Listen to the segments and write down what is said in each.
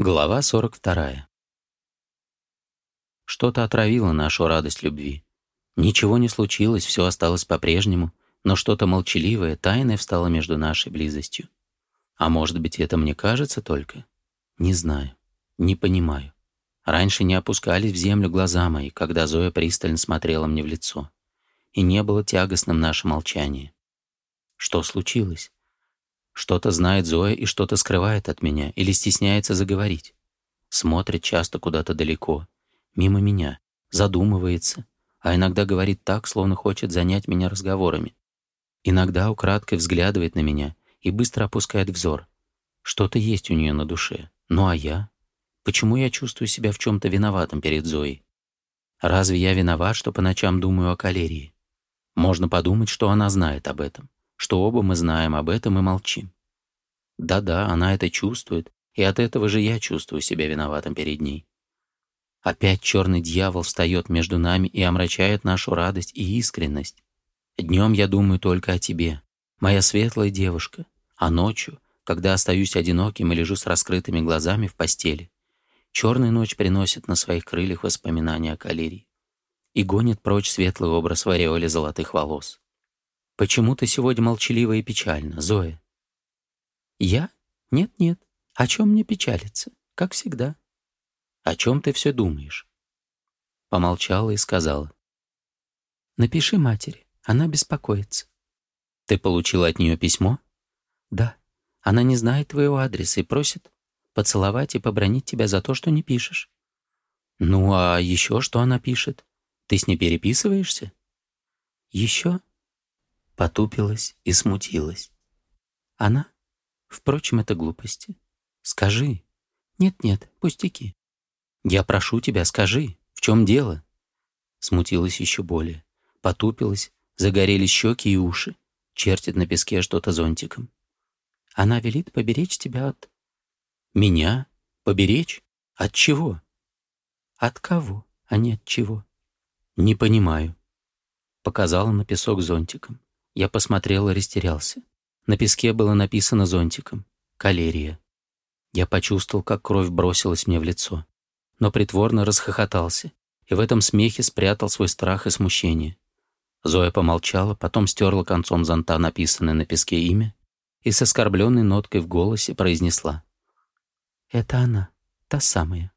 Глава 42. Что-то отравило нашу радость любви. Ничего не случилось, все осталось по-прежнему, но что-то молчаливое, тайное встало между нашей близостью. А может быть, это мне кажется только? Не знаю, не понимаю. Раньше не опускались в землю глаза мои, когда Зоя пристально смотрела мне в лицо. И не было тягостным наше молчание. Что случилось? Что-то знает Зоя и что-то скрывает от меня или стесняется заговорить. Смотрит часто куда-то далеко, мимо меня, задумывается, а иногда говорит так, словно хочет занять меня разговорами. Иногда украдкой взглядывает на меня и быстро опускает взор. Что-то есть у нее на душе. Ну а я? Почему я чувствую себя в чем-то виноватым перед Зоей? Разве я виноват, что по ночам думаю о калерии? Можно подумать, что она знает об этом, что оба мы знаем об этом и молчим. Да-да, она это чувствует, и от этого же я чувствую себя виноватым перед ней. Опять черный дьявол встает между нами и омрачает нашу радость и искренность. Днем я думаю только о тебе, моя светлая девушка, а ночью, когда остаюсь одиноким и лежу с раскрытыми глазами в постели, черная ночь приносит на своих крыльях воспоминания о Калерии и гонит прочь светлый образ в ореоле золотых волос. «Почему ты сегодня молчаливо и печально, Зоя?» Я? Нет-нет. О чем мне печалиться? Как всегда. О чем ты все думаешь? Помолчала и сказала. Напиши матери. Она беспокоится. Ты получила от нее письмо? Да. Она не знает твоего адреса и просит поцеловать и побронить тебя за то, что не пишешь. Ну, а еще что она пишет? Ты с ней переписываешься? Еще? Потупилась и смутилась. Она Впрочем, это глупости. Скажи. Нет-нет, пустяки. Я прошу тебя, скажи, в чем дело? Смутилась еще более. Потупилась, загорелись щеки и уши. Чертит на песке что-то зонтиком. Она велит поберечь тебя от... Меня? Поберечь? От чего? От кого, а не от чего? Не понимаю. Показала на песок зонтиком. Я посмотрел и растерялся. На песке было написано зонтиком «Калерия». Я почувствовал, как кровь бросилась мне в лицо, но притворно расхохотался и в этом смехе спрятал свой страх и смущение. Зоя помолчала, потом стерла концом зонта написанное на песке имя и с оскорбленной ноткой в голосе произнесла. «Это она, та самая».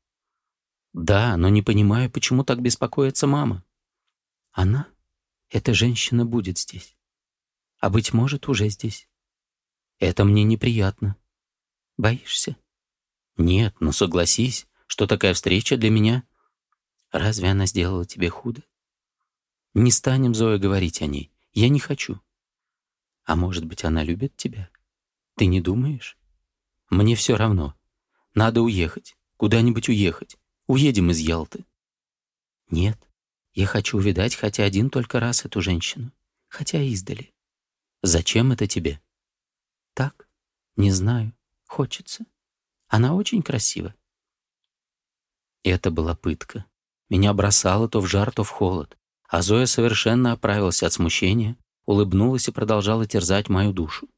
«Да, но не понимаю, почему так беспокоится мама». «Она? Эта женщина будет здесь. А быть может, уже здесь. Это мне неприятно. Боишься? Нет, но согласись, что такая встреча для меня... Разве она сделала тебе худо? Не станем, Зоя, говорить о ней. Я не хочу. А может быть, она любит тебя? Ты не думаешь? Мне все равно. Надо уехать. Куда-нибудь уехать. Уедем из Ялты. Нет, я хочу увидать хотя один только раз эту женщину. Хотя издали. Зачем это тебе? Так? Не знаю. Хочется. Она очень красива. И это была пытка. Меня бросало то в жар, то в холод. А Зоя совершенно оправилась от смущения, улыбнулась и продолжала терзать мою душу.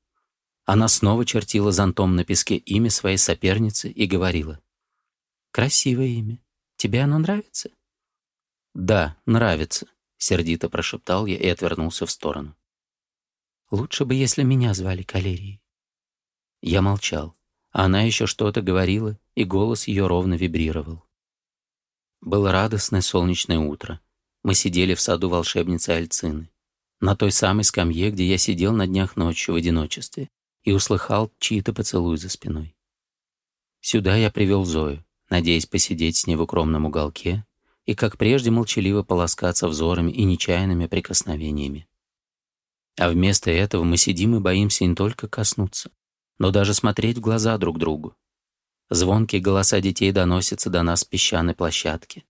Она снова чертила зонтом на песке имя своей соперницы и говорила. «Красивое имя. Тебе оно нравится?» «Да, нравится», — сердито прошептал я и отвернулся в сторону. «Лучше бы, если меня звали Калерией. Я молчал. Она еще что-то говорила, и голос ее ровно вибрировал. Было радостное солнечное утро. Мы сидели в саду волшебницы Альцины, на той самой скамье, где я сидел на днях ночью в одиночестве и услыхал чьи-то поцелуй за спиной. Сюда я привел Зою, надеясь посидеть с ней в укромном уголке и, как прежде, молчаливо полоскаться взорами и нечаянными прикосновениями. А вместо этого мы сидим и боимся не только коснуться, но даже смотреть в глаза друг другу. Звонкие голоса детей доносятся до нас с песчаной площадки.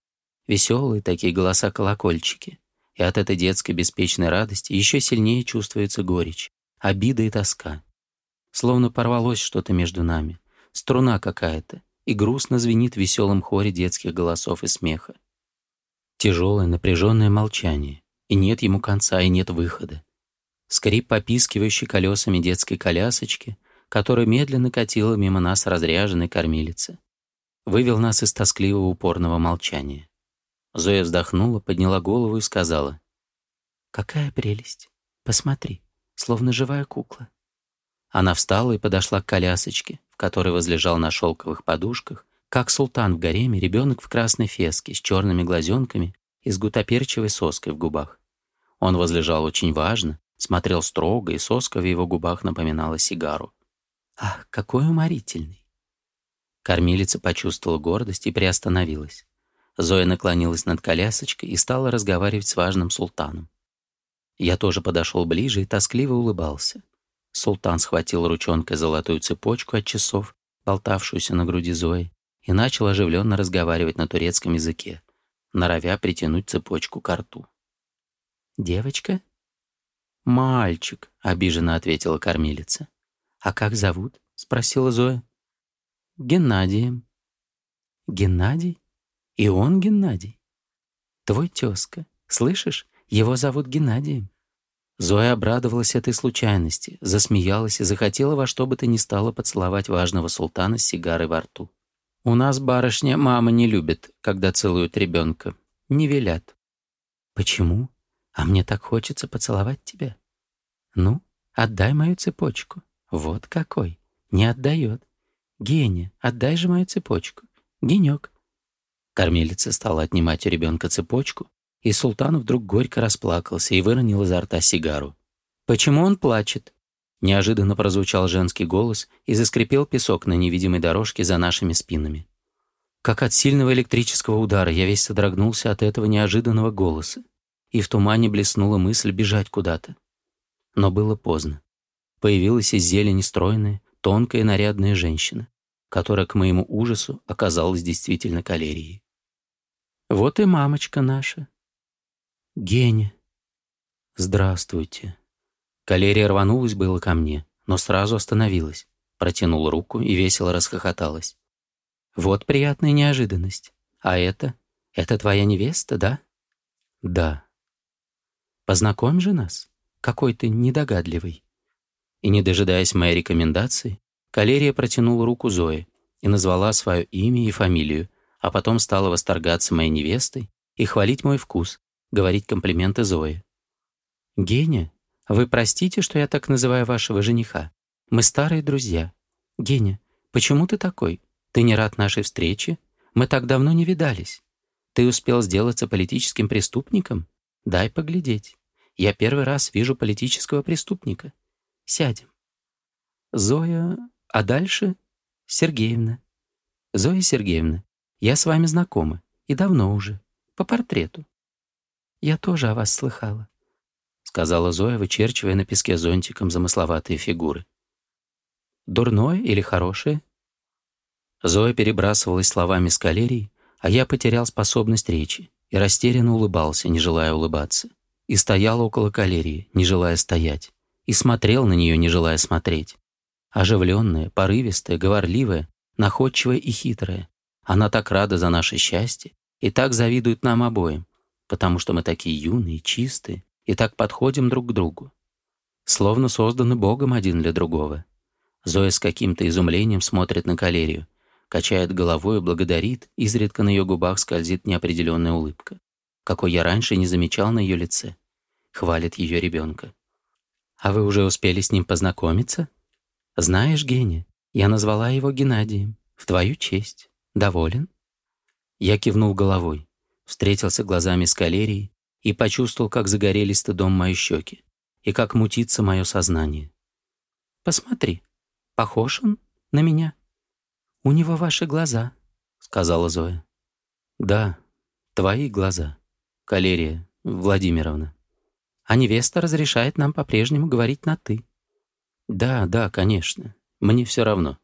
Веселые такие голоса колокольчики. И от этой детской беспечной радости еще сильнее чувствуется горечь, обида и тоска. Словно порвалось что-то между нами, струна какая-то, и грустно звенит в веселом хоре детских голосов и смеха. Тяжелое напряженное молчание, и нет ему конца, и нет выхода. Скрип попискивающий колесами детской колясочки — который медленно катила мимо нас разряженной кормилицы. Вывел нас из тоскливого упорного молчания. Зоя вздохнула, подняла голову и сказала. «Какая прелесть! Посмотри, словно живая кукла». Она встала и подошла к колясочке, в которой возлежал на шелковых подушках, как султан в гареме, ребенок в красной феске с черными глазенками и с гутоперчивой соской в губах. Он возлежал очень важно, смотрел строго, и соска в его губах напоминала сигару. Ах, какой уморительный. Кормилица почувствовала гордость и приостановилась. Зоя наклонилась над колясочкой и стала разговаривать с важным султаном. Я тоже подошел ближе и тоскливо улыбался. Султан схватил ручонкой золотую цепочку от часов, болтавшуюся на груди Зои, и начал оживленно разговаривать на турецком языке, норовя притянуть цепочку к рту. «Девочка?» «Мальчик», — обиженно ответила кормилица. «А как зовут?» — спросила Зоя. «Геннадием». «Геннадий? И он Геннадий? Твой тезка. Слышишь, его зовут Геннадием». Зоя обрадовалась этой случайности, засмеялась и захотела во что бы то ни стало поцеловать важного султана с сигарой во рту. «У нас, барышня, мама не любит, когда целуют ребенка. Не велят». «Почему? А мне так хочется поцеловать тебя. Ну, отдай мою цепочку». Вот какой. Не отдает. Геня, отдай же мою цепочку. Генек. Кормилица стала отнимать у ребенка цепочку, и султан вдруг горько расплакался и выронил изо рта сигару. «Почему он плачет?» Неожиданно прозвучал женский голос и заскрипел песок на невидимой дорожке за нашими спинами. Как от сильного электрического удара я весь содрогнулся от этого неожиданного голоса, и в тумане блеснула мысль бежать куда-то. Но было поздно появилась из зелени стройная, тонкая нарядная женщина, которая, к моему ужасу, оказалась действительно калерией. «Вот и мамочка наша». «Геня». «Здравствуйте». Калерия рванулась было ко мне, но сразу остановилась, протянула руку и весело расхохоталась. «Вот приятная неожиданность. А это? Это твоя невеста, да?» «Да». «Познакомь же нас. Какой ты недогадливый». И не дожидаясь моей рекомендации, Калерия протянула руку Зои и назвала свое имя и фамилию, а потом стала восторгаться моей невестой и хвалить мой вкус, говорить комплименты Зои. «Геня, вы простите, что я так называю вашего жениха. Мы старые друзья. Геня, почему ты такой? Ты не рад нашей встрече? Мы так давно не видались. Ты успел сделаться политическим преступником? Дай поглядеть. Я первый раз вижу политического преступника. Сядем. Зоя, а дальше Сергеевна. Зоя Сергеевна, я с вами знакома. И давно уже. По портрету. Я тоже о вас слыхала, — сказала Зоя, вычерчивая на песке зонтиком замысловатые фигуры. Дурное или хорошее? Зоя перебрасывалась словами с калерией, а я потерял способность речи и растерянно улыбался, не желая улыбаться, и стоял около калерии, не желая стоять и смотрел на нее, не желая смотреть. Оживленная, порывистая, говорливая, находчивая и хитрая. Она так рада за наше счастье и так завидует нам обоим, потому что мы такие юные, чистые и так подходим друг к другу. Словно созданы Богом один для другого. Зоя с каким-то изумлением смотрит на калерию, качает головой и благодарит, изредка на ее губах скользит неопределенная улыбка, какой я раньше не замечал на ее лице. Хвалит ее ребенка. А вы уже успели с ним познакомиться? Знаешь, Геня, я назвала его Геннадием. В твою честь. Доволен? Я кивнул головой, встретился глазами с калерией и почувствовал, как загорелись стыдом мои щеки и как мутится мое сознание. «Посмотри, похож он на меня?» «У него ваши глаза», — сказала Зоя. «Да, твои глаза, Калерия Владимировна» а невеста разрешает нам по-прежнему говорить на «ты». «Да, да, конечно. Мне все равно».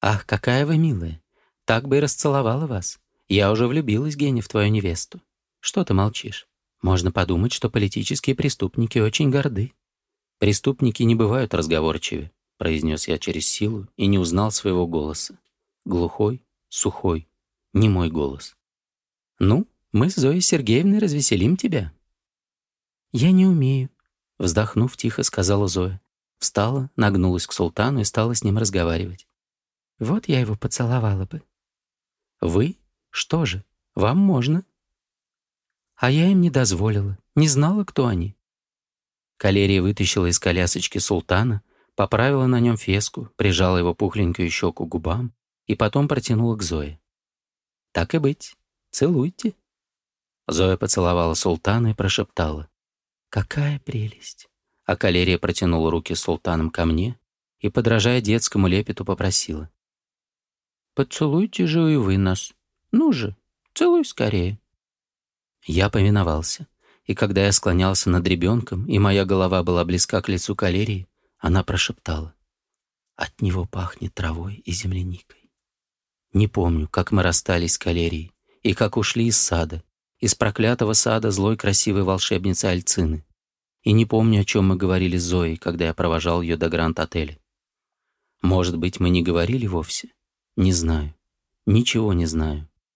«Ах, какая вы милая. Так бы и расцеловала вас. Я уже влюбилась, Гене, в твою невесту. Что ты молчишь? Можно подумать, что политические преступники очень горды». «Преступники не бывают разговорчивы», — произнес я через силу и не узнал своего голоса. Глухой, сухой, не мой голос. «Ну, мы с Зоей Сергеевной развеселим тебя», «Я не умею», — вздохнув тихо, сказала Зоя. Встала, нагнулась к султану и стала с ним разговаривать. «Вот я его поцеловала бы». «Вы? Что же, вам можно?» А я им не дозволила, не знала, кто они. Калерия вытащила из колясочки султана, поправила на нем феску, прижала его пухленькую щеку губам и потом протянула к Зое. «Так и быть, целуйте». Зоя поцеловала султана и прошептала. Какая прелесть! А калерия протянула руки султаном ко мне и, подражая детскому лепету, попросила. «Поцелуйте же и вы нас. Ну же, целуй скорее». Я повиновался, и когда я склонялся над ребенком, и моя голова была близка к лицу калерии, она прошептала. «От него пахнет травой и земляникой». Не помню, как мы расстались с калерией и как ушли из сада, из проклятого сада злой красивой волшебницы Альцины. И не помню, о чем мы говорили с Зоей, когда я провожал ее до Гранд-отеля. Может быть, мы не говорили вовсе? Не знаю. Ничего не знаю.